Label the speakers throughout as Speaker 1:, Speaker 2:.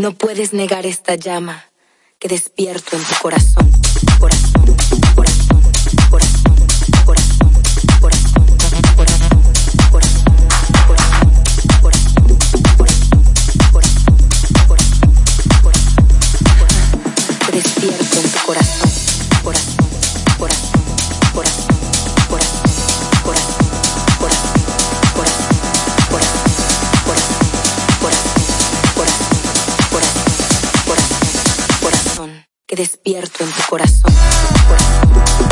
Speaker 1: No puedes negar esta llama que despierto en tu corazón, corazón, corazón, corazón, corazón, corazón, corazón, corazón, corazón, corazón, corazón, corazón, corazón, corazón, corazón, corazón, corazón, que despierto en tu corazón, corazón, corazón,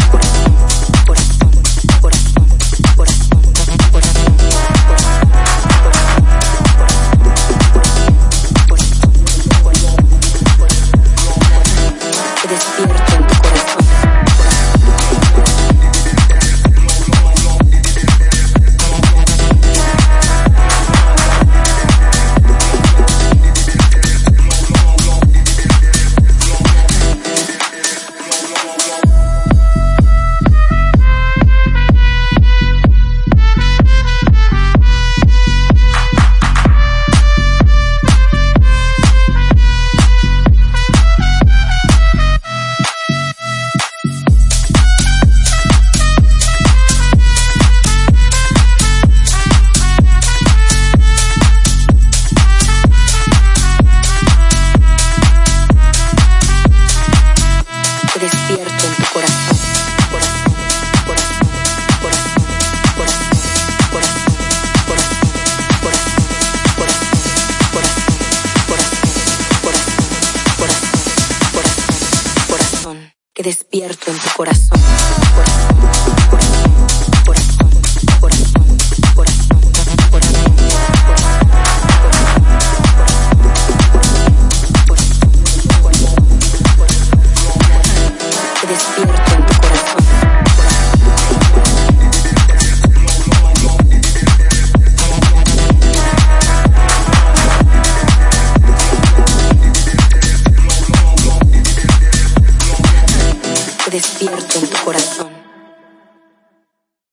Speaker 1: despierto en tu corazón. Corazón, que despierto en tu corazón, despierto en tu corazón.